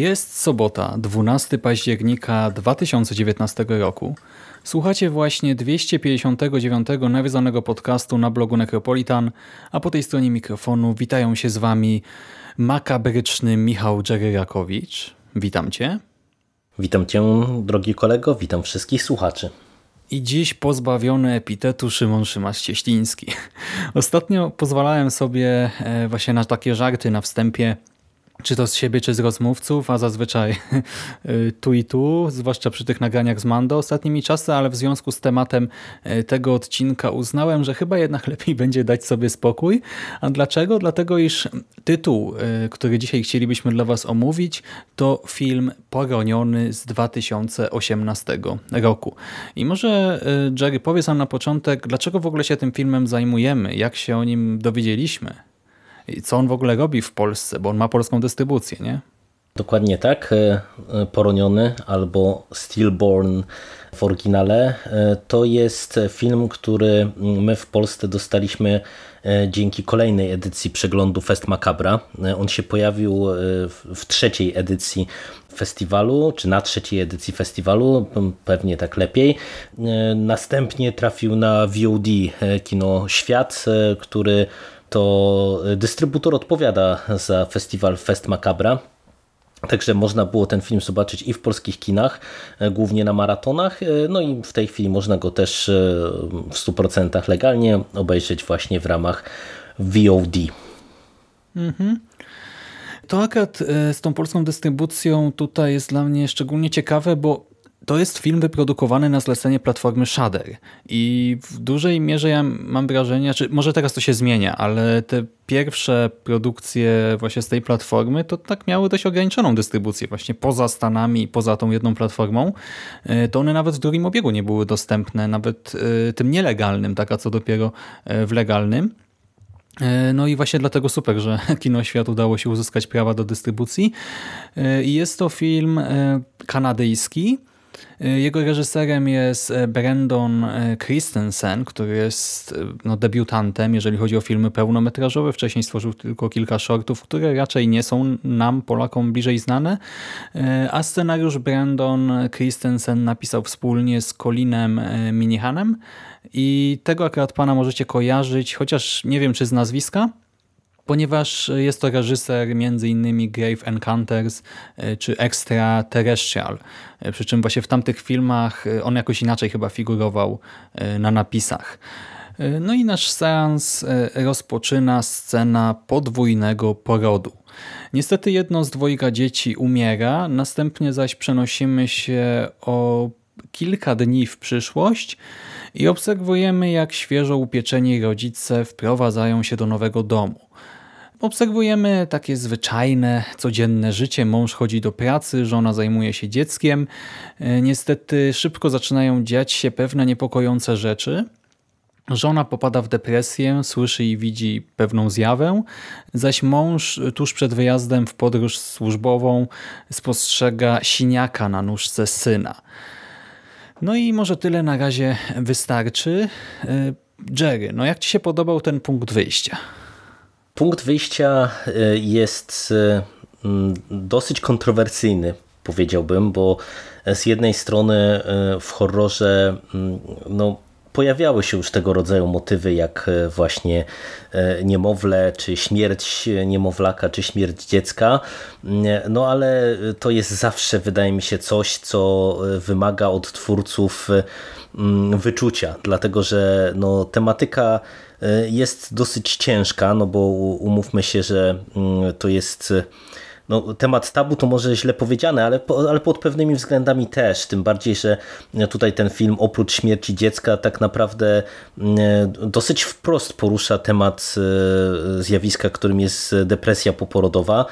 Jest sobota, 12 października 2019 roku. Słuchacie właśnie 259 nawiązanego podcastu na blogu Necropolitan, a po tej stronie mikrofonu witają się z Wami makabryczny Michał Dżeryrakowicz. Witam Cię. Witam Cię, drogi kolego, witam wszystkich słuchaczy. I dziś pozbawiony epitetu Szymon Szymasz-Cieśliński. Ostatnio pozwalałem sobie e, właśnie na takie żarty na wstępie czy to z siebie, czy z rozmówców, a zazwyczaj y, tu i tu, zwłaszcza przy tych nagraniach z Mando ostatnimi czasy, ale w związku z tematem y, tego odcinka uznałem, że chyba jednak lepiej będzie dać sobie spokój. A dlaczego? Dlatego, iż tytuł, y, który dzisiaj chcielibyśmy dla Was omówić, to film Poroniony z 2018 roku. I może Jerry powiedz nam na początek, dlaczego w ogóle się tym filmem zajmujemy, jak się o nim dowiedzieliśmy? I co on w ogóle robi w Polsce, bo on ma polską dystrybucję, nie? Dokładnie tak. E, e, Poroniony albo Stillborn w oryginale e, to jest film, który my w Polsce dostaliśmy dzięki kolejnej edycji przeglądu Fest Macabra. On się pojawił w trzeciej edycji festiwalu, czy na trzeciej edycji festiwalu, pewnie tak lepiej. Następnie trafił na VOD Kino Świat, który to dystrybutor odpowiada za festiwal Fest Macabra. Także można było ten film zobaczyć i w polskich kinach, e, głównie na maratonach. E, no i w tej chwili można go też e, w 100% legalnie obejrzeć właśnie w ramach VOD. Mhm. To akurat z tą polską dystrybucją tutaj jest dla mnie szczególnie ciekawe, bo to jest film wyprodukowany na zlecenie platformy Shudder i w dużej mierze ja mam wrażenie, czy może teraz to się zmienia, ale te pierwsze produkcje właśnie z tej platformy to tak miały dość ograniczoną dystrybucję właśnie poza Stanami poza tą jedną platformą. E, to one nawet w drugim obiegu nie były dostępne, nawet e, tym nielegalnym, tak a co dopiero e, w legalnym. No i właśnie dlatego super, że Kino Świat udało się uzyskać prawa do dystrybucji. Jest to film kanadyjski, jego reżyserem jest e, Brandon e, Christensen, który jest no, debiutantem, jeżeli chodzi o filmy pełnometrażowe. Wcześniej stworzył tylko kilka shortów, które raczej nie są nam, Polakom, bliżej znane. A scenariusz Brandon Christensen napisał wspólnie z Colinem Minihanem i tego akurat pana możecie kojarzyć, chociaż nie wiem czy z nazwiska, ponieważ jest to reżyser m.in. Grave Encounters e, czy Extraterrestrial. E, przy czym właśnie w tamtych filmach e, on jakoś inaczej chyba figurował na napisach. No i nasz seans rozpoczyna scena podwójnego porodu. Niestety jedno z dwojga dzieci umiera, następnie zaś przenosimy się o kilka dni w przyszłość i obserwujemy jak świeżo upieczeni rodzice wprowadzają się do nowego domu. Obserwujemy takie zwyczajne, codzienne życie. Mąż chodzi do pracy, żona zajmuje się dzieckiem. E, niestety szybko zaczynają dziać się pewne niepokojące rzeczy. Żona popada w depresję, słyszy i widzi pewną zjawę, zaś mąż tuż przed wyjazdem w podróż służbową spostrzega siniaka na nóżce syna. No i może tyle na razie wystarczy. E, Jerry, no jak Ci się podobał ten punkt wyjścia? Punkt wyjścia e, jest e, dosyć kontrowersyjny, powiedziałbym, bo z jednej strony e, w horrorze no, pojawiały się już tego rodzaju motywy, jak właśnie niemowlę, czy śmierć niemowlaka, czy śmierć dziecka. No ale to jest zawsze, wydaje mi się, coś, co wymaga od twórców mm, wyczucia, dlatego że no, tematyka jest dosyć ciężka, no bo umówmy się, że mm, to jest no, temat tabu to może źle powiedziane, ale, ale pod pewnymi względami też. Tym bardziej, że tutaj ten film oprócz śmierci dziecka tak naprawdę mm, dosyć wprost porusza temat e, zjawiska, którym jest depresja poporodowa.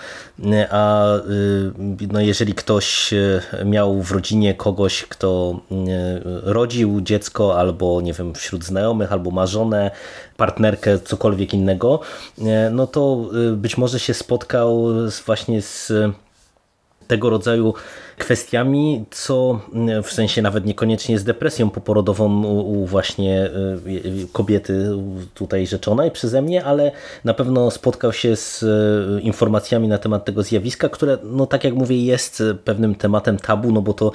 A no, jeżeli ktoś e, miał w rodzinie kogoś, kto rodził dziecko albo nie wiem, wśród znajomych, albo ma żonę, partnerkę, cokolwiek innego, e, no to być może się spotkał właśnie z tego rodzaju kwestiami, co mm, w sensie nawet niekoniecznie z depresją poporodową u właśnie y, kobiety tutaj rzeczonej przeze mnie, ale na pewno spotkał się z y, informacjami na temat tego zjawiska, które, no tak jak mówię, jest pewnym tematem tabu, no bo to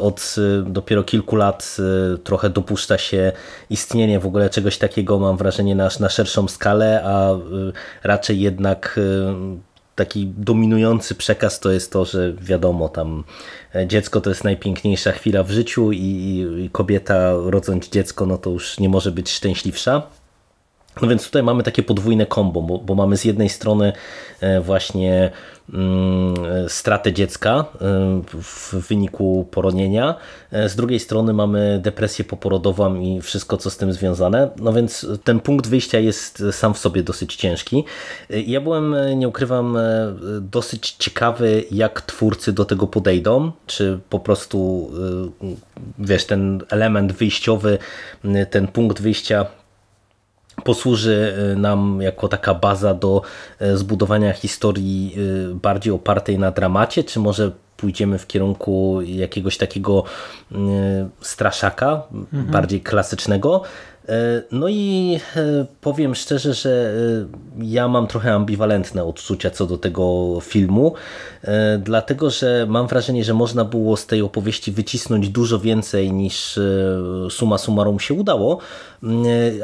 od dopiero kilku lat trochę dopuszcza się istnienie w ogóle czegoś takiego, mam wrażenie, na, na szerszą skalę, a raczej jednak taki dominujący przekaz to jest to, że wiadomo, tam e, dziecko to jest najpiękniejsza chwila w życiu i, i kobieta rodząc dziecko, no to już nie może być szczęśliwsza. No więc tutaj mamy takie podwójne kombo, bo, bo mamy z jednej strony e, właśnie stratę dziecka e, w wyniku poronienia, e, z drugiej strony mamy depresję poporodową i wszystko co z tym związane, no więc ten punkt wyjścia jest sam w sobie dosyć ciężki. Ja byłem, nie ukrywam, dosyć ciekawy jak twórcy do tego podejdą, czy po prostu wiesz, ten element wyjściowy, ten punkt wyjścia posłuży y, nam jako taka baza do y, zbudowania historii y, bardziej opartej na dramacie, czy może pójdziemy w kierunku jakiegoś takiego straszaka, mhm. bardziej klasycznego. E, no i e, powiem szczerze, że e, ja mam trochę ambiwalentne odczucia co do tego filmu, dlatego że mam wrażenie, że można było z tej opowieści wycisnąć dużo więcej niż suma summarum się udało,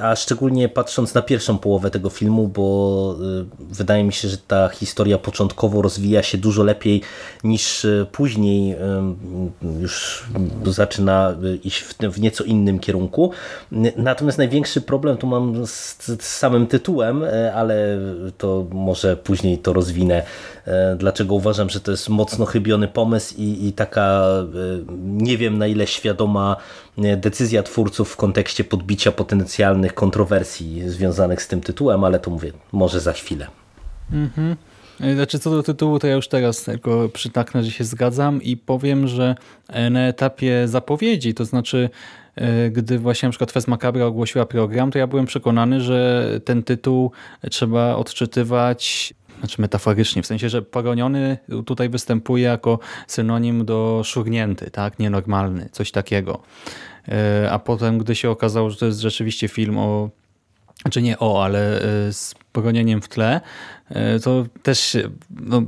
a szczególnie patrząc na pierwszą połowę tego filmu, bo wydaje mi się, że ta historia początkowo rozwija się dużo lepiej niż później już zaczyna iść w nieco innym kierunku. Natomiast Natomiast największy problem tu mam z, z, samym tytułem, e, ale to może później to rozwinę. E, dlaczego uważam, że to jest mocno chybiony pomysł i, i taka e, nie wiem na ile świadoma decyzja twórców w kontekście podbicia potencjalnych kontrowersji związanych z tym tytułem, ale to mówię, może za chwilę. Mhm. Znaczy co do tytułu, to ja już teraz tylko przytaknę, że się zgadzam i powiem, że na etapie zapowiedzi, to znaczy gdy właśnie na przykład Fez Macabra ogłosiła program, to ja byłem przekonany, że ten tytuł trzeba odczytywać znaczy metaforycznie, w sensie, że poroniony tutaj występuje jako synonim do szurnięty, tak, nienormalny, coś takiego. E, a potem, gdy się okazało, że to jest rzeczywiście film o, czy nie o, ale e, z poronieniem w tle, to też no,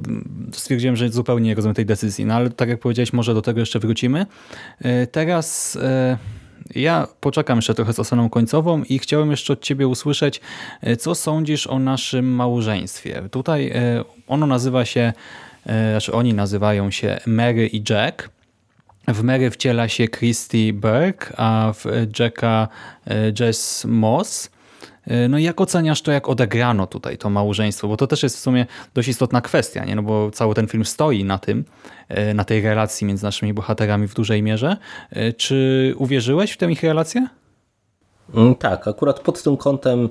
stwierdziłem, że zupełnie nie rozumiem tej decyzji. No ale tak jak powiedziałeś, może do tego jeszcze wrócimy. Teraz ja poczekam jeszcze trochę z oceną końcową i chciałem jeszcze od Ciebie usłyszeć, e, co sądzisz o naszym małżeństwie. Tutaj e, ono nazywa się, e, znaczy oni nazywają się Mary i Jack. W Mary wciela się Christy Berg, a w Jacka Jess Moss. E, no i jak oceniasz to, jak odegrano tutaj to małżeństwo? Bo to też jest w sumie dość istotna kwestia, nie? No bo cały ten film stoi na tym, e, na tej relacji między naszymi bohaterami w dużej mierze. E, czy uwierzyłeś w tę ich relację? Mm, tak, akurat pod tym kątem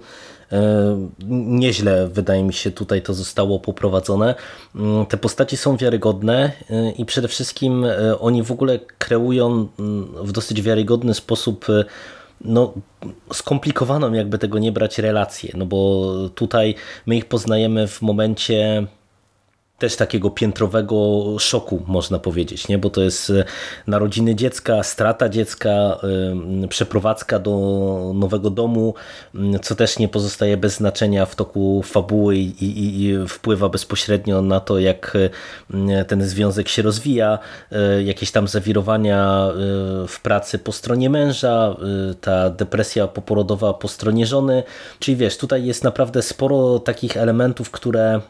nieźle wydaje mi się tutaj to zostało poprowadzone. Mm, te postaci są wiarygodne i przede wszystkim oni w ogóle kreują mm, w dosyć wiarygodny sposób no, skomplikowaną, jakby tego nie brać, relację, no bo tutaj my ich poznajemy w momencie też takiego piętrowego szoku, można powiedzieć, nie? bo to jest e, narodziny dziecka, strata dziecka, przeprowadzka do nowego domu, co też nie pozostaje bez znaczenia w toku fabuły i, i, i wpływa bezpośrednio na to, jak ten związek się rozwija, e, jakieś tam zawirowania e, w pracy po stronie męża, ta depresja poporodowa po stronie żony, czyli wiesz, tutaj jest naprawdę sporo takich elementów, które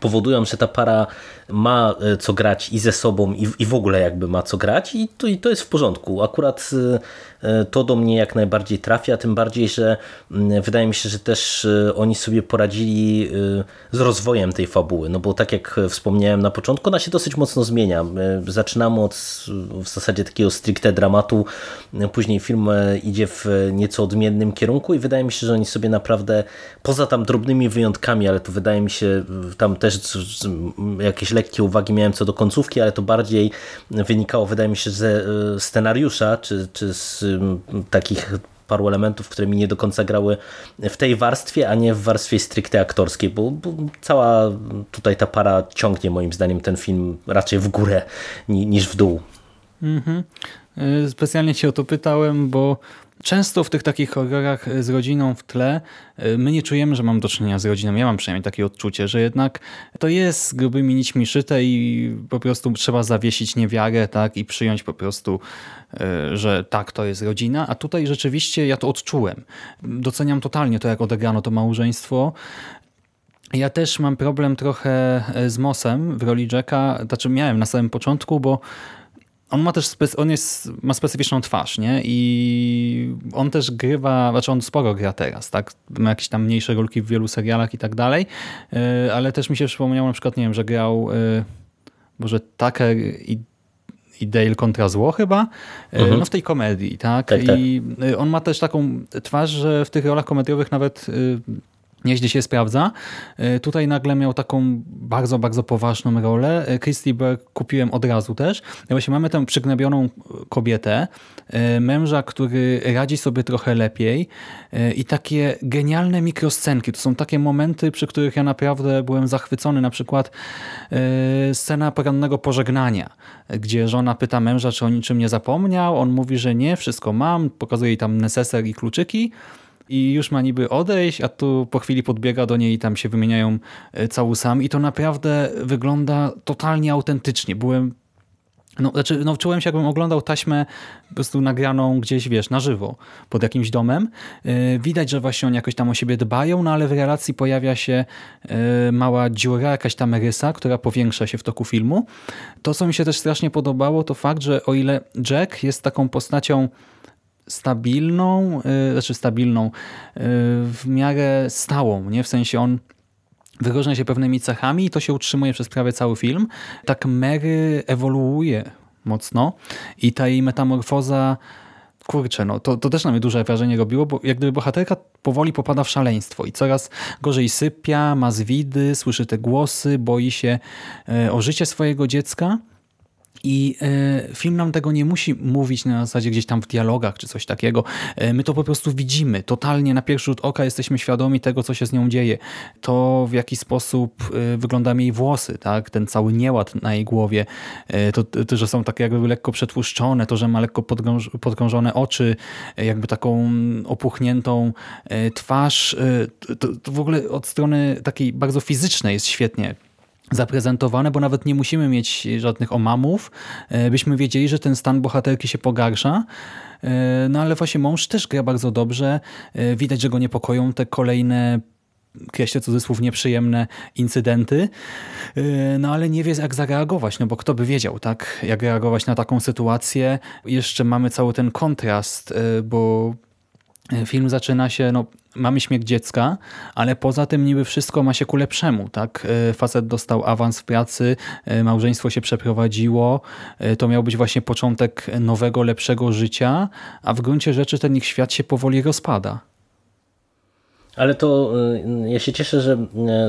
powodują, że ta para ma e, co grać i ze sobą i, i w ogóle jakby ma co grać i to, i to jest w porządku. Akurat e, to do mnie jak najbardziej trafia, tym bardziej, że mm, wydaje mi się, że też oni sobie poradzili z rozwojem tej fabuły, no bo tak jak wspomniałem na początku, ona się dosyć mocno zmienia. Zaczynamy od w zasadzie takiego stricte dramatu, później film idzie w nieco odmiennym kierunku i wydaje mi się, że oni sobie naprawdę, poza tam drobnymi wyjątkami, ale to wydaje mi się tam też jakieś lekkie uwagi miałem co do końcówki, ale to bardziej wynikało, wydaje mi się, ze e, scenariusza, czy, czy z takich paru elementów, które mi nie do końca grały w tej warstwie, a nie w warstwie stricte aktorskiej, bo, bo cała tutaj ta para ciągnie moim zdaniem ten film raczej w górę niż w dół. Mhm. E, specjalnie cię o to pytałem, bo Często w tych takich horrorach z rodziną w tle y, my nie czujemy, że mam do czynienia z rodziną. Ja mam przynajmniej takie odczucie, że jednak to jest grubymi nićmi szyte i po prostu trzeba zawiesić niewiarę tak i przyjąć po prostu, y, że tak, to jest rodzina. A tutaj rzeczywiście ja to odczułem. Doceniam totalnie to, jak odegrano to małżeństwo. Ja też mam problem trochę z Mosem w roli Jacka. Znaczy miałem na samym początku, bo on ma też on jest, ma specyficzną twarz, nie? I on też grywa, znaczy on sporo gra teraz, tak? Ma jakieś tam mniejsze rolki w wielu serialach i tak dalej, e, ale też mi się przypomniało na przykład, nie wiem, że grał e, może Tucker i i Dale kontra zło chyba, e, mhm. no w tej komedii, tak? tak, tak. I on ma też taką twarz, że w tych rolach komediowych nawet nieźle się sprawdza. E, tutaj nagle miał taką bardzo, bardzo poważną rolę. E, Christy Berg kupiłem od razu też. I właśnie mamy tę przygnębioną kobietę, e, męża, który radzi sobie trochę lepiej i takie genialne mikroscenki. To są takie momenty, przy których ja naprawdę byłem zachwycony. Na przykład scena porannego pożegnania, gdzie żona pyta męża, czy o niczym nie zapomniał. On mówi, że nie, wszystko mam. Pokazuje jej tam neseser i kluczyki i już ma niby odejść, a tu po chwili podbiega do niej i tam się wymieniają e, całusami i to naprawdę wygląda totalnie autentycznie. Byłem no, znaczy, no, czułem się, jakbym oglądał taśmę po prostu nagraną gdzieś, wiesz, na żywo, pod jakimś domem. Yy, widać, że właśnie oni jakoś tam o siebie dbają, no ale w relacji pojawia się yy, mała dziura, jakaś tam rysa, która powiększa się w toku filmu. To, co mi się też strasznie podobało, to fakt, że o ile Jack jest taką postacią stabilną, y, znaczy stabilną, y, w miarę stałą, nie? W sensie on wyróżnia się pewnymi cechami i to się utrzymuje przez prawie cały film. Tak Mary ewoluuje mocno i ta jej metamorfoza kurczę, no to, to też na mnie duże wrażenie robiło, bo jak gdyby bohaterka powoli popada w szaleństwo i coraz gorzej sypia, ma zwidy, słyszy te głosy, boi się y, o życie swojego dziecka i e, film nam tego nie musi mówić na zasadzie gdzieś tam w dialogach czy coś takiego. E, my to po prostu widzimy. Totalnie na pierwszy rzut oka jesteśmy świadomi tego, co się z nią dzieje. To w jaki sposób e, wyglądają jej włosy, tak? ten cały nieład na jej głowie, to, to że są takie jakby lekko przetłuszczone, to, że ma lekko podkrążone oczy, jakby taką opuchniętą twarz. To, to w ogóle od strony takiej bardzo fizycznej jest świetnie zaprezentowane, bo nawet nie musimy mieć żadnych omamów, e, byśmy wiedzieli, że ten stan bohaterki się pogarsza. E, no ale właśnie mąż też gra bardzo dobrze. E, widać, że go niepokoją te kolejne kreślę cudzysłów, nieprzyjemne incydenty, no ale nie wie jak zareagować, no bo kto by wiedział, tak, jak reagować na taką sytuację. Jeszcze mamy cały ten kontrast, bo film zaczyna się, no mamy śmiech dziecka, ale poza tym niby wszystko ma się ku lepszemu. Tak? E, facet dostał awans w pracy, e, małżeństwo się przeprowadziło, e, to miał być właśnie początek nowego, lepszego życia, a w gruncie rzeczy ten ich świat się powoli rozpada. Ale to ja się cieszę, że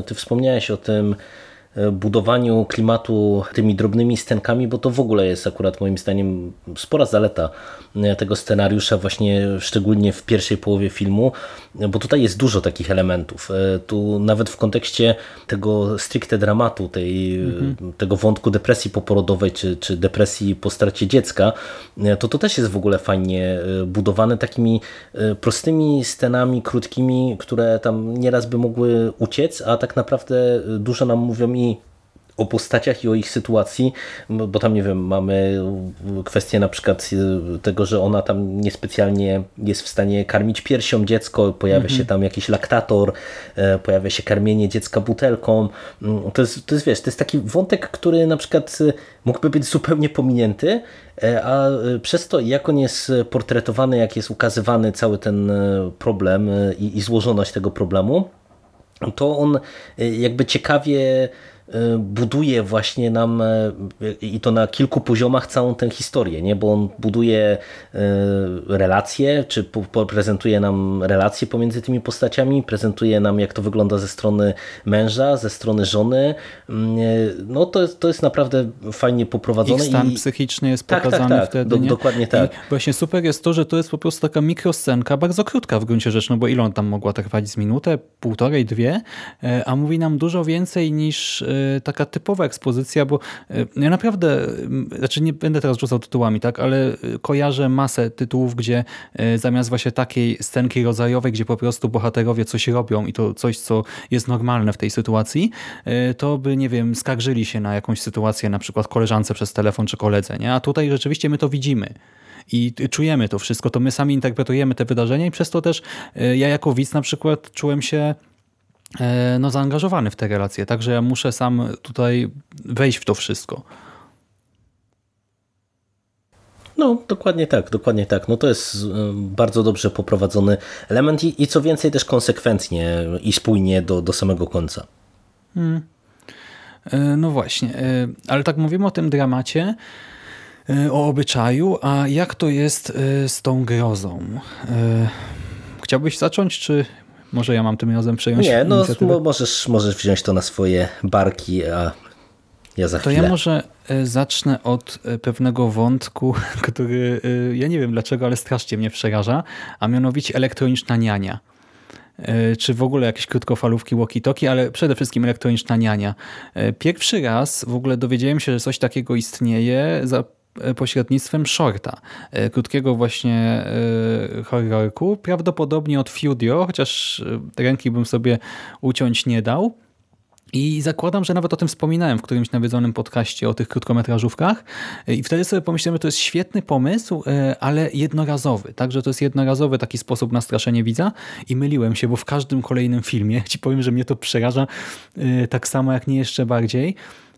ty wspomniałeś o tym e, budowaniu klimatu tymi drobnymi scenkami, bo to w ogóle jest akurat moim zdaniem spora zaleta e, tego scenariusza, właśnie szczególnie w pierwszej połowie filmu, bo tutaj jest dużo takich elementów. Tu nawet w kontekście tego stricte dramatu, tej, mhm. tego wątku depresji poporodowej czy, czy depresji po stracie dziecka, to to też jest w ogóle fajnie budowane takimi prostymi scenami, krótkimi, które tam nieraz by mogły uciec, a tak naprawdę dużo nam mówią i o postaciach i o ich sytuacji, bo tam nie wiem, mamy kwestię na przykład tego, że ona tam niespecjalnie jest w stanie karmić piersią dziecko, pojawia się tam jakiś laktator, e, pojawia się karmienie dziecka butelką. Mm, to jest, to jest wiesz, to jest taki wątek, który na przykład e, mógłby być zupełnie pominięty, e, a przez to jak on jest portretowany, jak jest ukazywany cały ten problem i, i złożoność tego problemu, to on jakby ciekawie E, buduje właśnie nam e, i to na kilku poziomach całą tę historię, nie? bo on buduje e, relacje, czy prezentuje nam relacje pomiędzy tymi postaciami, prezentuje nam jak to wygląda ze strony męża, ze strony żony. Mm, no to, to jest naprawdę fajnie poprowadzone. Ich stan i... psychiczny jest tak, tak pokazany tak, tak, wtedy. Do, dokładnie tak. I właśnie super jest to, że to jest po prostu taka mikroscenka, bardzo krótka w gruncie rzeczy, no bo ile on tam mogła trwać z minutę, półtorej, dwie, a mówi nam dużo więcej niż taka typowa ekspozycja, bo e, ja naprawdę, znaczy nie będę teraz rzucał tytułami, tak, ale kojarzę masę tytułów, gdzie e, zamiast właśnie takiej scenki rodzajowej, gdzie po prostu bohaterowie coś robią i to coś, co jest normalne w tej sytuacji, e, to by, nie wiem, skarżyli się na jakąś sytuację, na przykład koleżance przez telefon czy koledze, nie? A tutaj rzeczywiście my to widzimy i czujemy to wszystko, to my sami interpretujemy te wydarzenia i przez to też ja jako widz na przykład czułem się E, no, zaangażowany w te relacje, także ja muszę sam tutaj wejść w to wszystko. No, dokładnie tak, dokładnie tak. No to jest e, bardzo dobrze poprowadzony element i, i co więcej też konsekwentnie i spójnie do, do samego końca. Hmm. E, no właśnie, ale tak mówimy o tym dramacie, o obyczaju, a jak to jest z tą grozą? Chciałbyś zacząć, czy może ja mam tym razem przejąć Nie, no możesz, możesz wziąć to na swoje barki, a ja za to chwilę. ja może e, zacznę od e, pewnego wątku, który e, ja nie wiem dlaczego, ale strasznie mnie przeraża, a mianowicie elektroniczna niania czy w ogóle jakieś krótkofalówki walkie-talkie, ale przede wszystkim elektroniczna niania. Pierwszy raz w ogóle dowiedziałem się, że coś takiego istnieje za pośrednictwem shorta, e, krótkiego właśnie e, horrorku, prawdopodobnie od Fudio, chociaż ręki bym sobie uciąć nie dał. I zakładam, że nawet o tym wspominałem w którymś nawiedzonym podcaście o tych krótkometrażówkach. I wtedy sobie pomyślałem, że to jest świetny pomysł, ale jednorazowy. Także to jest jednorazowy taki sposób na straszenie widza. I myliłem się, bo w każdym kolejnym filmie, ci powiem, że mnie to przeraża tak samo jak nie jeszcze bardziej, E,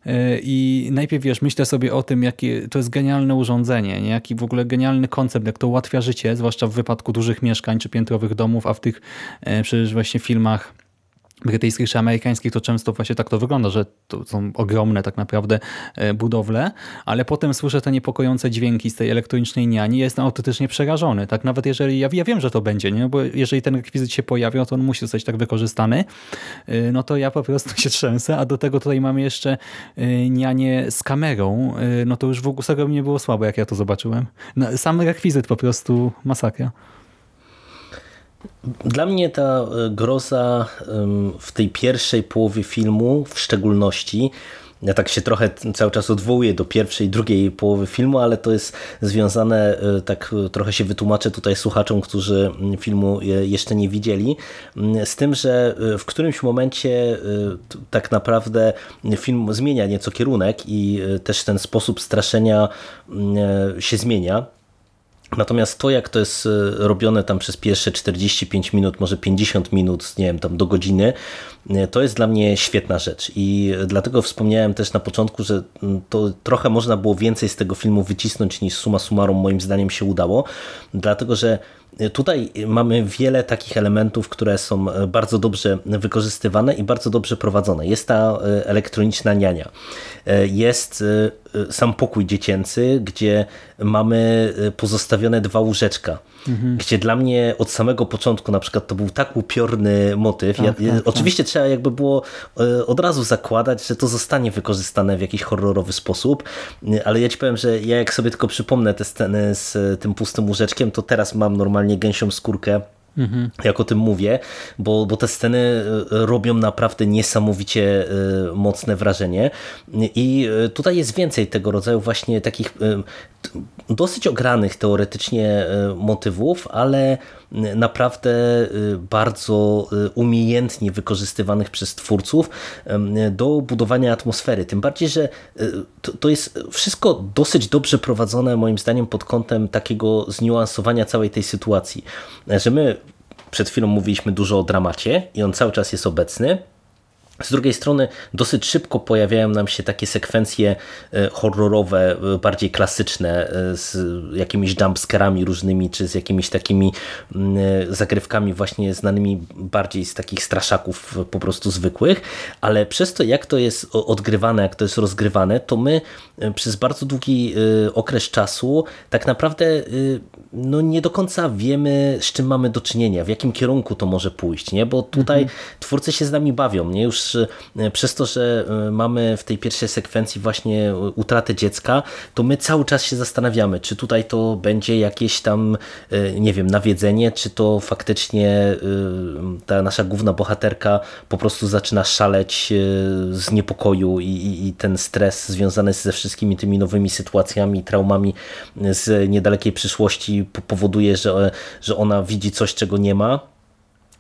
I najpierw wiesz, myślę sobie o tym, jakie to jest genialne urządzenie, nie? jaki w ogóle genialny koncept, jak to ułatwia życie, zwłaszcza w wypadku dużych mieszkań czy piętrowych domów, a w tych e, przecież właśnie filmach brytyjskich czy amerykańskich to często właśnie tak to wygląda, że to są ogromne tak naprawdę e, budowle, ale potem słyszę te niepokojące dźwięki z tej elektronicznej niani jestem autentycznie przerażony. Tak nawet jeżeli, ja, ja wiem, że to będzie, nie? bo jeżeli ten rekwizyt się pojawia, to on musi zostać tak wykorzystany, e, no to ja po prostu się trzęsę, a do tego tutaj mamy jeszcze e, nianie z kamerą, no to już w ogóle mnie było słabo, jak ja to zobaczyłem. No, sam rekwizyt po prostu masakra. Dla mnie ta e, groza w tej pierwszej połowie filmu w szczególności ja tak się trochę cały czas odwołuję do pierwszej, drugiej połowy filmu, ale to jest związane, e, tak trochę się wytłumaczę tutaj słuchaczom, którzy filmu jeszcze nie widzieli, z tym, że e, w którymś momencie tak naprawdę film zmienia nieco kierunek i też ten sposób straszenia się zmienia. Natomiast to, jak to jest e, robione tam przez pierwsze 45 minut, może 50 minut, nie wiem, tam do godziny, e, to jest dla mnie świetna rzecz. I dlatego wspomniałem też na początku, że mm, to trochę można było więcej z tego filmu wycisnąć niż suma summarum moim zdaniem się udało. Dlatego, że Tutaj mamy wiele takich elementów, które są bardzo dobrze wykorzystywane i bardzo dobrze prowadzone. Jest ta e, elektroniczna niania. E, jest e, sam pokój dziecięcy, gdzie mamy pozostawione dwa łóżeczka mhm. gdzie dla mnie od samego początku na przykład to był tak upiorny motyw. Tak, ja, tak, oczywiście tak. trzeba jakby było od razu zakładać, że to zostanie wykorzystane w jakiś horrorowy sposób, ale ja ci powiem, że ja jak sobie tylko przypomnę te sceny z tym pustym łóżeczkiem, to teraz mam normalnie gęsią skórkę Mhm. Jak o tym mówię, bo, bo te sceny e, robią naprawdę niesamowicie e, mocne wrażenie. I e, tutaj jest więcej tego rodzaju właśnie takich dosyć ogranych teoretycznie motywów, ale naprawdę bardzo umiejętnie wykorzystywanych przez twórców do budowania atmosfery. Tym bardziej, że to, jest wszystko dosyć dobrze prowadzone moim zdaniem pod kątem takiego zniuansowania całej tej sytuacji. Że my przed chwilą mówiliśmy dużo o dramacie i on cały czas jest obecny, z drugiej strony dosyć szybko pojawiają nam się takie sekwencje e, horrorowe, e, bardziej klasyczne, e, z jakimiś jumpscarami różnymi, czy z jakimiś takimi mm, zagrywkami właśnie znanymi bardziej z takich straszaków po prostu zwykłych, ale przez to jak to jest odgrywane, jak to jest rozgrywane, to my przez bardzo długi okres czasu tak naprawdę no nie do końca wiemy, z czym mamy do czynienia, w jakim kierunku to może pójść, nie? bo tutaj mhm. twórcy się z nami bawią, nie? już E, przez to, że e, mamy w tej pierwszej sekwencji właśnie utratę dziecka, to my cały czas się zastanawiamy, czy tutaj to będzie jakieś tam, e, nie wiem, nawiedzenie, czy to faktycznie ta nasza główna bohaterka po prostu zaczyna szaleć z niepokoju i, i, i ten stres związany ze wszystkimi tymi nowymi sytuacjami, traumami z niedalekiej przyszłości powoduje, że, że ona widzi coś, czego nie ma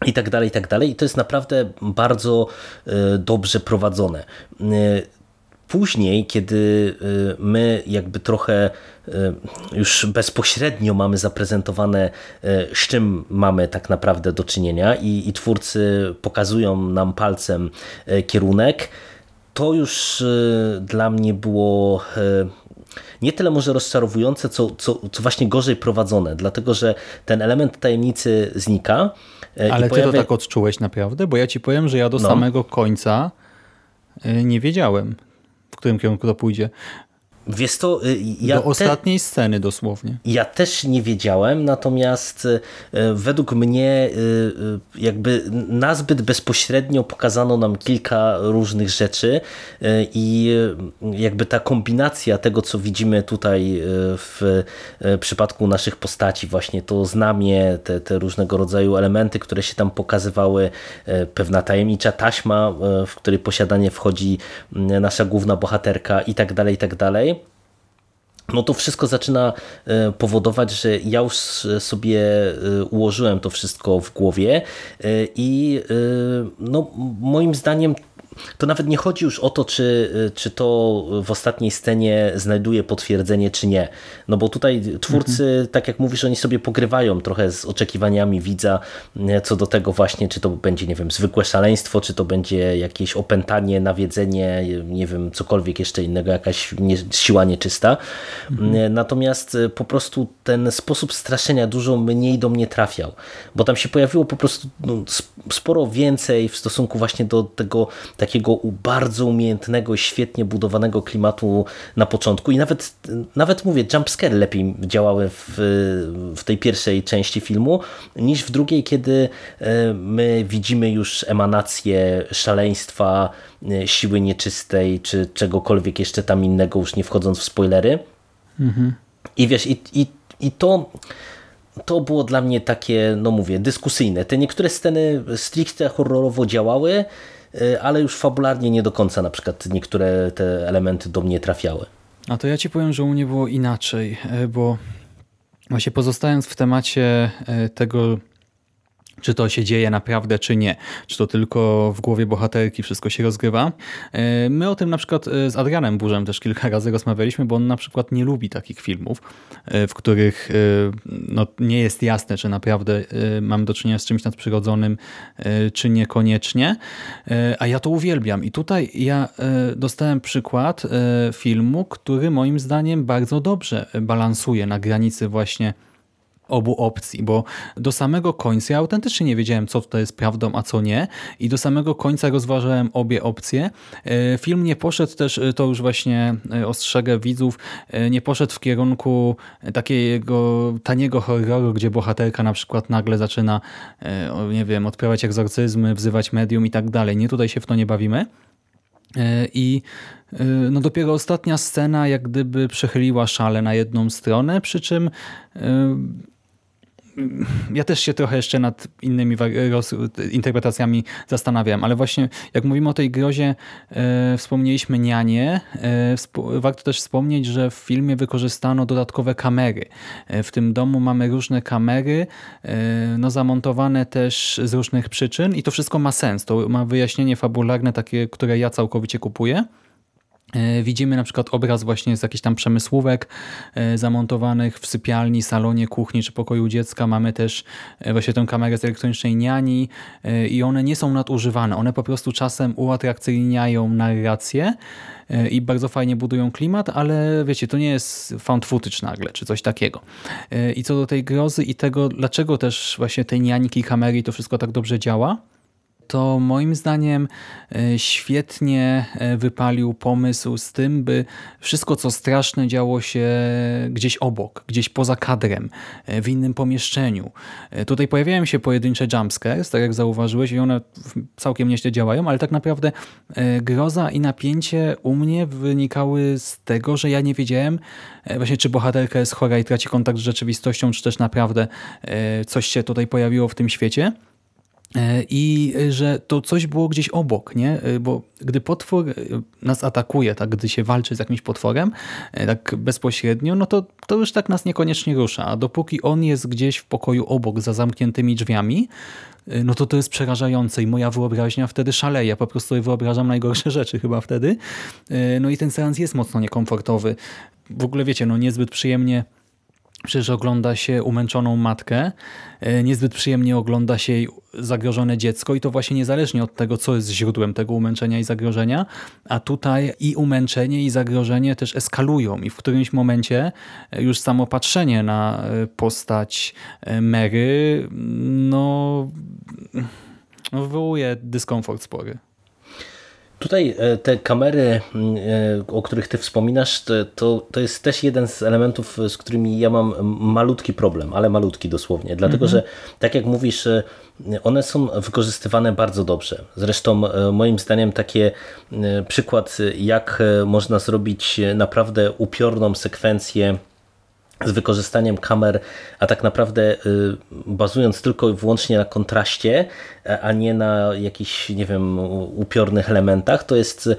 i tak dalej, i tak dalej. I to jest naprawdę bardzo e, dobrze prowadzone. E, później, kiedy e, my jakby trochę już bezpośrednio mamy zaprezentowane, z czym mamy tak naprawdę do czynienia i, i twórcy pokazują nam palcem kierunek, to już dla mnie było nie tyle może rozczarowujące, co, co, co właśnie gorzej prowadzone, dlatego że ten element tajemnicy znika, Ale pojawia... ty to tak odczułeś naprawdę? Bo ja ci powiem, że ja do no. samego końca e, nie wiedziałem, w którym kierunku to pójdzie. Wiesz to, y, ja Do ostatniej te... sceny dosłownie. Ja też nie wiedziałem, natomiast y, według mnie y, jakby nazbyt bezpośrednio pokazano nam kilka różnych rzeczy i jakby ta kombinacja tego, co widzimy tutaj w przypadku naszych postaci, właśnie to znamie, te, te różnego rodzaju elementy, które się tam pokazywały, pewna tajemnicza taśma, w której posiadanie wchodzi nasza główna bohaterka i tak dalej, i tak dalej no to wszystko zaczyna e, powodować, że ja już sobie e, ułożyłem to wszystko w głowie e, i no, moim zdaniem to nawet nie chodzi już o to, czy, czy to w ostatniej scenie znajduje potwierdzenie, czy nie. No bo tutaj twórcy, mhm. tak jak mówisz, oni sobie pogrywają trochę z oczekiwaniami widza co do tego właśnie, czy to będzie, nie wiem, zwykłe szaleństwo, czy to będzie jakieś opętanie, nawiedzenie, nie wiem, cokolwiek jeszcze innego, jakaś nie, siła nieczysta. Mhm. Natomiast po prostu ten sposób straszenia dużo mniej do mnie trafiał, bo tam się pojawiło po prostu no, sporo więcej w stosunku właśnie do tego takiego bardzo umiejętnego, świetnie budowanego klimatu na początku i nawet, nawet mówię, jumpscare lepiej działały w, w tej pierwszej części filmu niż w drugiej, kiedy e, my widzimy już emanację szaleństwa, e, siły nieczystej, czy czegokolwiek jeszcze tam innego, już nie wchodząc w spoilery. Mhm. I wiesz, i, i, i to to było dla mnie takie, no mówię, dyskusyjne. Te niektóre sceny stricte horrorowo działały, ale już fabularnie nie do końca na przykład niektóre te elementy do mnie trafiały. A to ja ci powiem, że u mnie było inaczej, y, bo właśnie pozostając w temacie y, tego czy to się dzieje naprawdę, czy nie. Czy to tylko w głowie bohaterki wszystko się rozgrywa. E, my o tym na przykład e, z Adrianem Burzem też kilka razy rozmawialiśmy, bo on na przykład nie lubi takich filmów, e, w których no, nie jest jasne, czy naprawdę mam do czynienia z czymś nadprzyrodzonym, czy niekoniecznie. A ja to uwielbiam. I tutaj ja dostałem przykład filmu, który moim zdaniem bardzo dobrze balansuje na granicy właśnie obu opcji, bo do samego końca ja autentycznie nie wiedziałem, co to jest prawdą, a co nie i do samego końca rozważałem obie opcje. E, film nie poszedł też, e, to już właśnie e, ostrzegę widzów, nie poszedł w kierunku takiego taniego horroru, gdzie bohaterka na przykład nagle zaczyna, nie wiem, odprawiać egzorcyzmy, wzywać medium i tak dalej. Nie, tutaj się w to nie bawimy. I no dopiero ostatnia scena jak gdyby przechyliła szale na jedną stronę, przy czym ja też się trochę jeszcze nad innymi interpretacjami zastanawiam, ale właśnie jak mówimy o tej grozie, e, wspomnieliśmy nianie, e, warto też wspomnieć, że w filmie wykorzystano dodatkowe kamery. E, w tym domu mamy różne kamery, e, no zamontowane też z różnych przyczyn i to wszystko ma sens, to ma wyjaśnienie fabularne takie, które ja całkowicie kupuję. E, widzimy na przykład obraz właśnie z jakichś tam przemysłówek e, zamontowanych w sypialni, salonie, kuchni czy pokoju dziecka. Mamy też e, właśnie tę kamerę z elektronicznej niani i one nie są nadużywane. One po prostu czasem uatrakcyjniają narrację i bardzo fajnie budują klimat, ale wiecie, to nie jest found footage nagle, czy coś takiego. I co do tej grozy i tego, dlaczego też właśnie tej niańki, kamery to wszystko tak dobrze działa, to moim zdaniem e, świetnie e, wypalił pomysł z tym, by wszystko co straszne działo się gdzieś obok, gdzieś poza kadrem, e, w innym pomieszczeniu. Tutaj pojawiają się pojedyncze jumpscares, tak jak zauważyłeś i one całkiem nieźle działają, ale tak naprawdę groza i napięcie u mnie wynikały z tego, że ja nie wiedziałem właśnie czy bohaterka jest chora i traci kontakt z rzeczywistością, czy też naprawdę coś się tutaj pojawiło w tym świecie. E, i że to coś było gdzieś obok, nie? E, bo gdy potwór e, nas atakuje, tak, gdy się walczy z jakimś potworem, tak bezpośrednio, no to, to już tak nas niekoniecznie rusza, a dopóki on jest gdzieś w pokoju obok, za zamkniętymi drzwiami, no to to jest przerażające i moja wyobraźnia wtedy szaleje. Po prostu wyobrażam najgorsze rzeczy chyba wtedy. No i ten seans jest mocno niekomfortowy. W ogóle wiecie, no niezbyt przyjemnie Przecież ogląda się umęczoną matkę, e, niezbyt przyjemnie ogląda się jej zagrożone dziecko i to właśnie niezależnie od tego, co jest źródłem tego umęczenia i zagrożenia, a tutaj i umęczenie i zagrożenie też eskalują. I w którymś momencie e, już samo patrzenie na e, postać Mary no, no wywołuje dyskomfort spory. Tutaj e, te kamery, mm, e, o których ty wspominasz, to, to jest też jeden z elementów, z którymi ja mam malutki problem, ale malutki dosłownie. Dlatego, mhm. że tak jak mówisz, e, one są wykorzystywane bardzo dobrze. Zresztą moim zdaniem taki przykład, jak można zrobić naprawdę upiorną sekwencję z wykorzystaniem kamer, a tak naprawdę y, bazując tylko i wyłącznie na kontraście, a nie na jakichś, nie wiem, upiornych elementach, to jest y,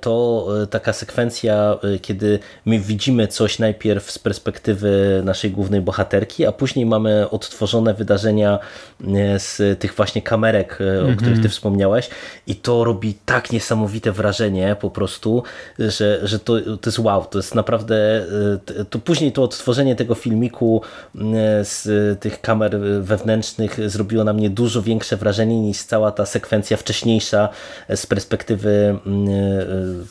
to y, taka sekwencja, kiedy my widzimy coś najpierw z perspektywy naszej głównej bohaterki, a później mamy odtworzone wydarzenia z tych właśnie kamerek, o których ty wspomniałeś. I to robi tak niesamowite wrażenie po prostu, że, że to, to jest wow, to jest naprawdę, to później to odtworzenie tego filmiku mm, z tych kamer wewnętrznych zrobiło na mnie dużo większe wrażenie niż cała ta sekwencja wcześniejsza z perspektywy mm,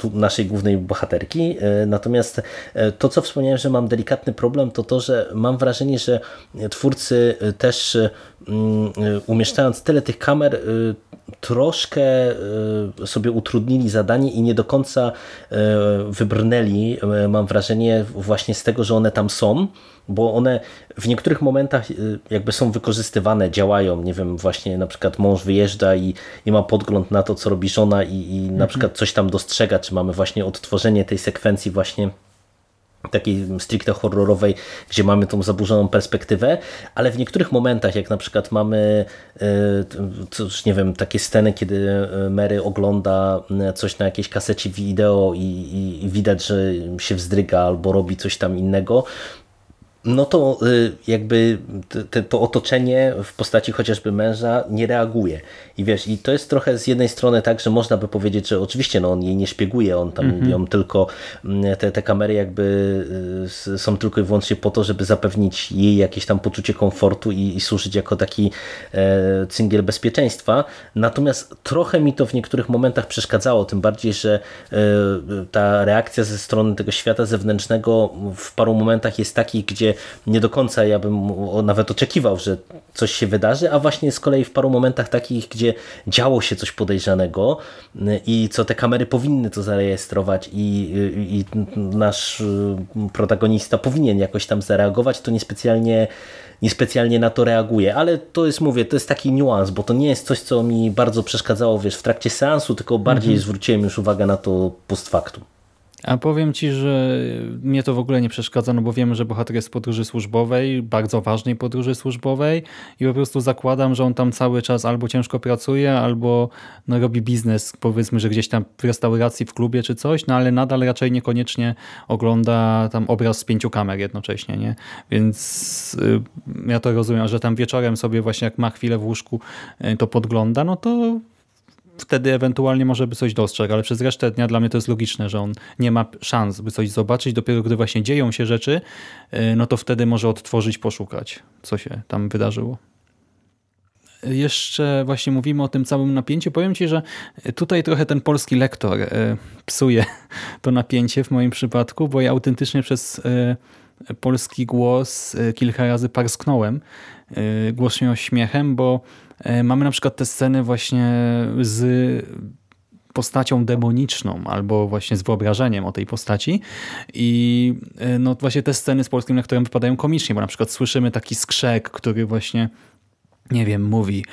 e, naszej głównej bohaterki. E, natomiast e, to, co wspomniałem, że mam delikatny problem, to to, że mam wrażenie, że twórcy też mm, umieszczając tyle tych kamer, troszkę sobie utrudnili zadanie i nie do końca wybrnęli, mam wrażenie, właśnie z tego, że one tam są, bo one w niektórych momentach jakby są wykorzystywane, działają, nie wiem, właśnie na przykład mąż wyjeżdża i, i ma podgląd na to, co robi żona i, i na mhm. przykład coś tam dostrzega, czy mamy właśnie odtworzenie tej sekwencji właśnie takiej stricte horrorowej, gdzie mamy tą zaburzoną perspektywę, ale w niektórych momentach, jak na przykład mamy coś, nie wiem, takie sceny, kiedy Mary ogląda coś na jakiejś kasecie wideo i, i, i widać, że się wzdryga albo robi coś tam innego, no to y, jakby to otoczenie w postaci chociażby męża nie reaguje. I wiesz, i to jest trochę z jednej strony tak, że można by powiedzieć, że oczywiście no, on jej nie szpieguje, on tam mm -hmm. ją tylko, mm, te, te kamery jakby y, są tylko i wyłącznie po to, żeby zapewnić jej jakieś tam poczucie komfortu i, i służyć jako taki e, cyngiel bezpieczeństwa. Natomiast trochę mi to w niektórych momentach przeszkadzało, tym bardziej, że e, ta reakcja ze strony tego świata zewnętrznego w paru momentach jest taki, gdzie nie do końca ja bym nawet oczekiwał, że coś się wydarzy, a właśnie z kolei w paru momentach takich, gdzie działo się coś podejrzanego i co te kamery powinny to zarejestrować i, i nasz protagonista powinien jakoś tam zareagować, to niespecjalnie niespecjalnie na to reaguje, ale to jest, mówię, to jest taki niuans, bo to nie jest coś, co mi bardzo przeszkadzało, wiesz, w trakcie seansu, tylko bardziej mhm. zwróciłem już uwagę na to post factum. A powiem Ci, że mnie to w ogóle nie przeszkadza, no bo wiemy, że bohater jest w podróży służbowej, bardzo ważnej podróży służbowej i po prostu zakładam, że on tam cały czas albo ciężko pracuje, albo no, robi biznes, powiedzmy, że gdzieś tam w restauracji, w klubie czy coś, no ale nadal raczej niekoniecznie ogląda tam obraz z pięciu kamer jednocześnie, nie? Więc y, ja to rozumiem, że tam wieczorem sobie właśnie jak ma chwilę w łóżku y, to podgląda, no to wtedy ewentualnie może by coś dostrzegł, ale przez resztę dnia dla mnie to jest logiczne, że on nie ma szans, by coś zobaczyć. Dopiero gdy właśnie dzieją się rzeczy, y, no to wtedy może odtworzyć, poszukać, co się tam wydarzyło. Jeszcze właśnie mówimy o tym całym napięciu. Powiem Ci, że tutaj trochę ten polski lektor y, psuje to napięcie w moim przypadku, bo ja autentycznie przez y, polski głos kilka razy parsknąłem głośno śmiechem, bo mamy na przykład te sceny właśnie z postacią demoniczną albo właśnie z wyobrażeniem o tej postaci i e, no właśnie te sceny z polskim lektorem wypadają komicznie, bo na przykład słyszymy taki skrzek, który właśnie nie wiem, mówi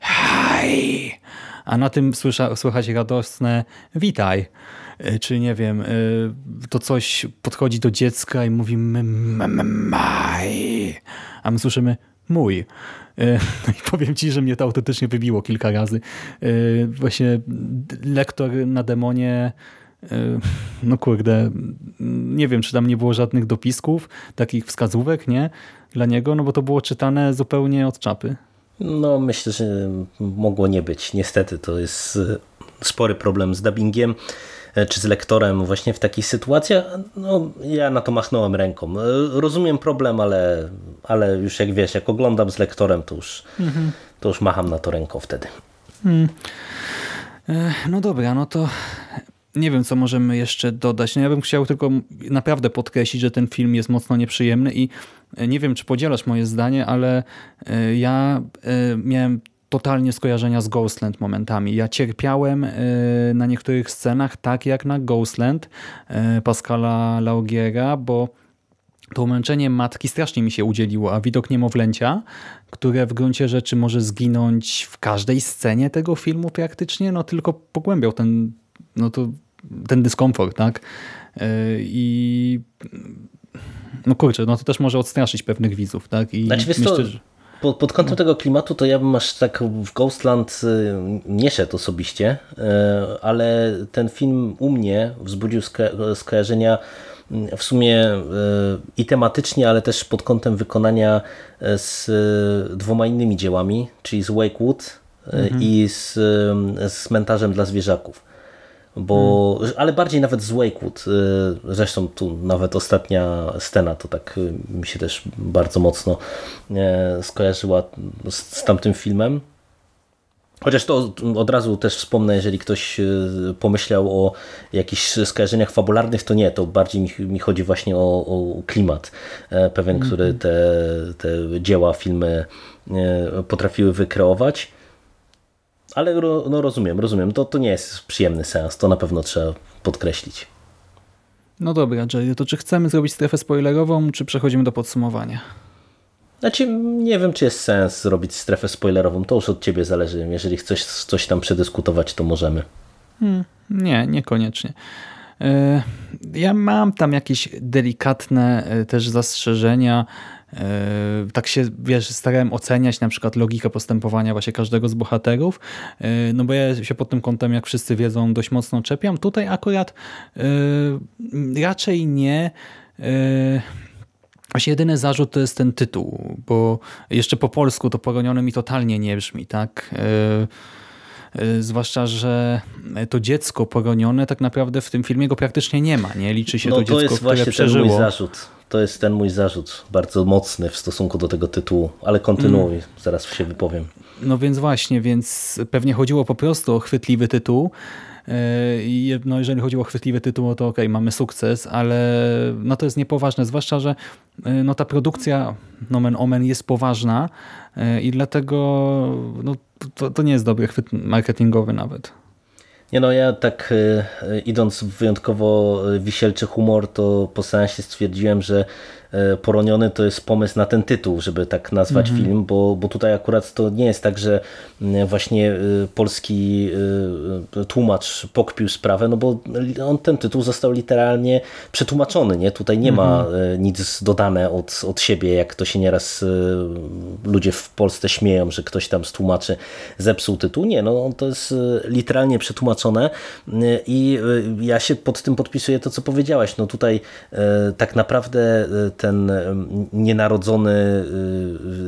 haj, a na tym słysza, słychać radosne witaj, e, czy nie wiem, to coś podchodzi do dziecka i mówi maj, a my słyszymy mój. E, no i powiem ci, że mnie to autentycznie wybiło kilka razy. E, właśnie lektor na demonie e, no kurde, nie wiem, czy tam nie było żadnych dopisków, takich wskazówek, nie? Dla niego, no bo to było czytane zupełnie od czapy. No myślę, że mogło nie być. Niestety to jest spory problem z dubbingiem. E, czy z lektorem właśnie w takich sytuacjach, no ja na to machnąłem ręką. E, rozumiem problem, ale, ale już jak wiesz, jak oglądam z lektorem, to już, mhm. to już macham na to ręką wtedy. Hmm. No dobra, no to nie wiem, co możemy jeszcze dodać. No ja bym chciał tylko naprawdę podkreślić, że ten film jest mocno nieprzyjemny i nie wiem, czy podzielasz moje zdanie, ale ja miałem totalnie skojarzenia z Ghostland momentami. Ja cierpiałem e, na niektórych scenach tak jak na Ghostland e, Pascala Laugiera, bo to umęczenie matki strasznie mi się udzieliło, a widok niemowlęcia, które w gruncie rzeczy może zginąć w każdej scenie tego filmu praktycznie, no tylko pogłębiał ten, no to, ten dyskomfort, tak? E, I no kurczę, no to też może odstraszyć pewnych widzów, tak? I znaczy, myślę, to... że pod, pod kątem tego klimatu to ja bym aż tak w Ghostland y, nie szedł osobiście, y, ale ten film u mnie wzbudził sko skojarzenia y, w sumie i tematycznie, ale też pod kątem wykonania z dwoma innymi dziełami, czyli z Wakewood mhm. i z, z Cmentarzem dla zwierzaków bo, hmm. ale bardziej nawet z Wakewood. Y, zresztą tu nawet ostatnia scena to tak y, mi się też bardzo mocno e, skojarzyła z, z tamtym filmem. Chociaż to od razu też wspomnę, jeżeli ktoś y, pomyślał o jakichś skojarzeniach fabularnych, to nie, to bardziej mi, mi chodzi właśnie o, o klimat e, pewien, mm -hmm. który te, te dzieła, filmy e, potrafiły wykreować. Ale no rozumiem, rozumiem. To, to nie jest przyjemny sens, to na pewno trzeba podkreślić. No dobra, Jerry, to czy chcemy zrobić strefę spoilerową, czy przechodzimy do podsumowania? Znaczy, nie wiem, czy jest sens zrobić strefę spoilerową. To już od ciebie zależy. Jeżeli chcesz coś tam przedyskutować, to możemy. Hmm, nie, niekoniecznie. E, ja mam tam jakieś delikatne e, też zastrzeżenia tak się, wiesz, starałem oceniać na przykład logikę postępowania właśnie każdego z bohaterów, e, no bo ja się pod tym kątem, jak wszyscy wiedzą, dość mocno czepiam. Tutaj akurat e, raczej nie. Właśnie jedyny zarzut to jest ten tytuł, bo jeszcze po polsku to poronione mi totalnie nie brzmi, tak? Zwłaszcza, że to dziecko poronione tak naprawdę w tym filmie go praktycznie nie ma. Nie liczy się no, to, to dziecko, które przeżyło. Ten mój zarzut to jest ten mój zarzut, bardzo mocny w stosunku do tego tytułu, ale kontynuuj, mm. zaraz się wypowiem. No więc właśnie, więc pewnie chodziło po prostu o chwytliwy tytuł, I no, jeżeli chodzi o chwytliwy tytuł, to ok, mamy sukces, ale no, to jest niepoważne, zwłaszcza, że no, ta produkcja nomen omen jest poważna i dlatego no, to, to nie jest dobry chwyt marketingowy nawet. Nie no, ja tak y, idąc w wyjątkowo wisielczy humor, to po seansie stwierdziłem, że E, poroniony to jest pomysł na ten tytuł, żeby tak nazwać mhm. film, bo, bo tutaj akurat to nie jest tak, że mm, właśnie e, polski e, tłumacz pokpił sprawę, no bo on ten tytuł został literalnie przetłumaczony, nie? Tutaj nie mhm. ma nic dodane od, od siebie, jak to się nieraz ludzie w Polsce śmieją, że ktoś tam z tłumaczy zepsuł tytuł. Nie, no to jest literalnie przetłumaczone i ja się pod tym podpisuję to, co powiedziałaś. No tutaj tak naprawdę ten nienarodzony,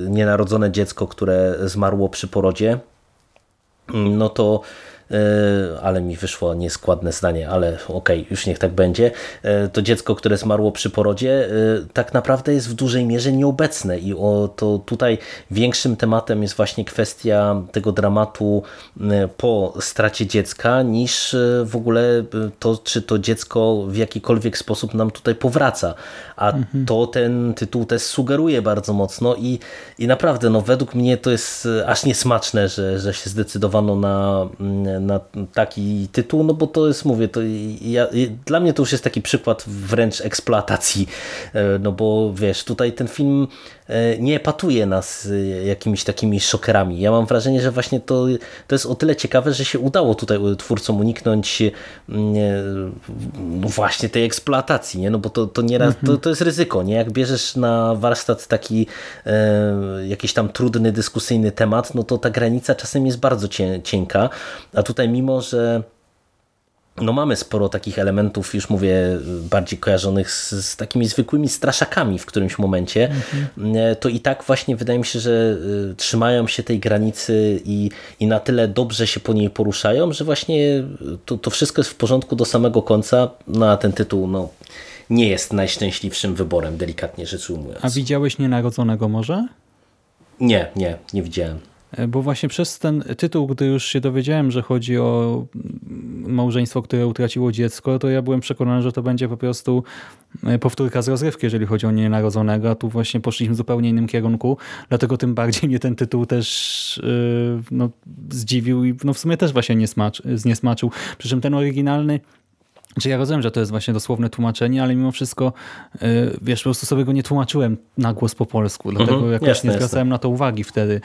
y, nienarodzone dziecko, które zmarło przy porodzie, no to ale mi wyszło nieskładne zdanie, ale okej, okay, już niech tak będzie. E, to dziecko, które zmarło przy porodzie, e, tak naprawdę jest w dużej mierze nieobecne i o, to tutaj większym tematem jest właśnie kwestia tego dramatu po stracie dziecka, niż w ogóle to, czy to dziecko w jakikolwiek sposób nam tutaj powraca. A mhm. to ten tytuł też sugeruje bardzo mocno i, i naprawdę, no według mnie to jest aż niesmaczne, że, że się zdecydowano na na taki tytuł, no bo to jest, mówię, to ja, dla mnie to już jest taki przykład wręcz eksploatacji, e, no bo wiesz, tutaj ten film nie patuje nas e, jakimiś takimi szokerami. Ja mam wrażenie, że właśnie to, to jest o tyle ciekawe, że się udało tutaj twórcom uniknąć no właśnie tej eksploatacji, nie? no bo to, to nieraz, to, to jest ryzyko, nie? Jak bierzesz na warsztat taki jakiś tam trudny, dyskusyjny temat, no to ta granica czasem jest bardzo cienka, a tutaj mimo, że no mamy sporo takich elementów, już mówię, bardziej kojarzonych z, z takimi zwykłymi straszakami w którymś momencie, mhm. to i tak właśnie wydaje mi się, że y, trzymają się tej granicy i, i na tyle dobrze się po niej poruszają, że właśnie to, to wszystko jest w porządku do samego końca, no a ten tytuł no, nie jest najszczęśliwszym wyborem, delikatnie rzecz ujmując. A widziałeś Nienarodzonego może? Nie, nie, nie widziałem. E, bo właśnie przez ten tytuł, gdy już się dowiedziałem, że chodzi o małżeństwo, które utraciło dziecko, to ja byłem przekonany, że to będzie po prostu e, powtórka z rozrywki, jeżeli chodzi o nienarodzonego, a tu właśnie poszliśmy w zupełnie innym kierunku, dlatego tym bardziej mnie ten tytuł też e, no, zdziwił i no, w sumie też właśnie nie smacz, zniesmaczył. Przy czym ten oryginalny czy ja rozumiem, że to jest właśnie dosłowne tłumaczenie, ale mimo wszystko, wiesz, po prostu sobie go nie tłumaczyłem na głos po polsku, dlatego mhm, jakoś jasne, nie zwracałem jasne. na to uwagi wtedy.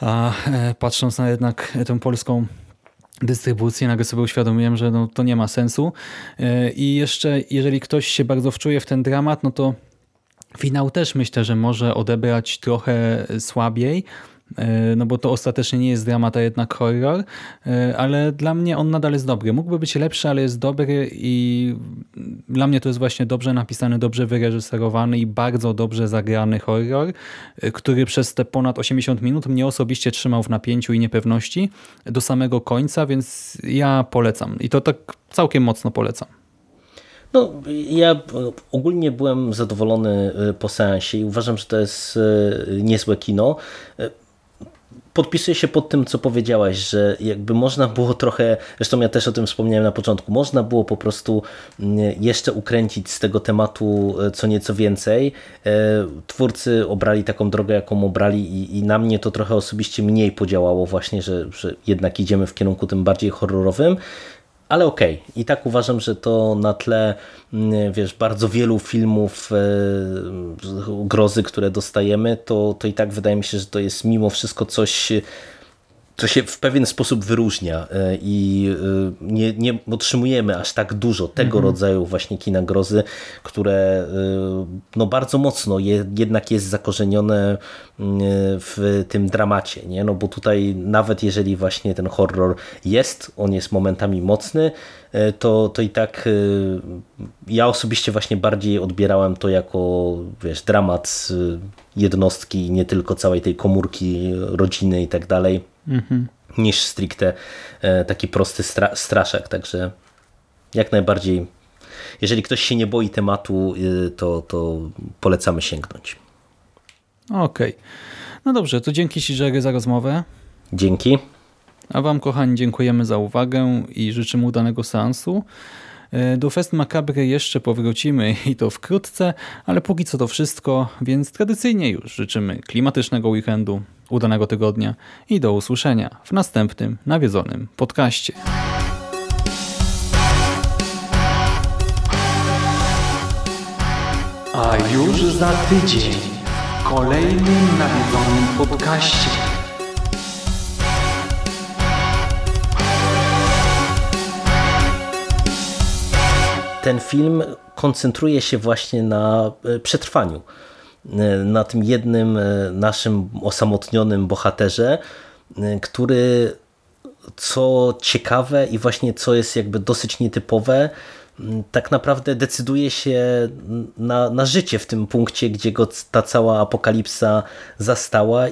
A e, patrząc na jednak tę polską dystrybucję, nagle sobie uświadomiłem, że no, to nie ma sensu. E, I jeszcze, jeżeli ktoś się bardzo wczuje w ten dramat, no to finał też myślę, że może odebrać trochę słabiej, no bo to ostatecznie nie jest dramat, a jednak horror, e, ale dla mnie on nadal jest dobry. Mógłby być lepszy, ale jest dobry i dla mnie to jest właśnie dobrze napisany, dobrze wyreżyserowany i bardzo dobrze zagrany horror, e, który przez te ponad 80 minut mnie osobiście trzymał w napięciu i niepewności do samego końca, więc ja polecam i to tak całkiem mocno polecam. No, ja ogólnie byłem zadowolony po seansie i uważam, że to jest niezłe kino podpisuję się pod tym, co powiedziałaś, że jakby można było trochę, zresztą ja też o tym wspomniałem na początku, można było po prostu mm, jeszcze ukręcić z tego tematu e, co nieco więcej. E, twórcy obrali taką drogę, jaką obrali i, i na mnie to trochę osobiście mniej podziałało właśnie, że, że jednak idziemy w kierunku tym bardziej horrorowym ale okej. Okay. I tak uważam, że to na tle mm, wiesz, bardzo wielu filmów e, grozy, które dostajemy, to, to i tak wydaje mi się, że to jest mimo wszystko coś co się w pewien sposób wyróżnia e, i e, nie, nie otrzymujemy aż tak dużo tego mhm. rodzaju właśnie kina grozy, które e, no bardzo mocno je, jednak jest zakorzenione w tym dramacie, nie? No bo tutaj nawet jeżeli właśnie ten horror jest, on jest momentami mocny, to, to i tak ja osobiście właśnie bardziej odbierałem to jako wiesz, dramat jednostki, nie tylko całej tej komórki, rodziny i tak dalej mhm. niż stricte e, taki prosty stra straszek. Także jak najbardziej, jeżeli ktoś się nie boi tematu, e, to, to polecamy sięgnąć. Okej. Okay. No dobrze, to dzięki Ci, Jerry, za rozmowę. Dzięki. A Wam, kochani, dziękujemy za uwagę i życzymy udanego seansu. E, do Fest Macabre jeszcze powrócimy i to wkrótce, ale póki co to wszystko, więc tradycyjnie już życzymy klimatycznego weekendu, udanego tygodnia i do usłyszenia w następnym nawiedzonym podcaście. A już za tydzień w kolejnym nawiedzonym podcaście. Ten film koncentruje się właśnie na e, przetrwaniu. E, na tym jednym e, naszym osamotnionym bohaterze, który co ciekawe i właśnie co jest jakby dosyć nietypowe, tak naprawdę decyduje się na, na życie w tym punkcie, gdzie go ta cała apokalipsa zastała.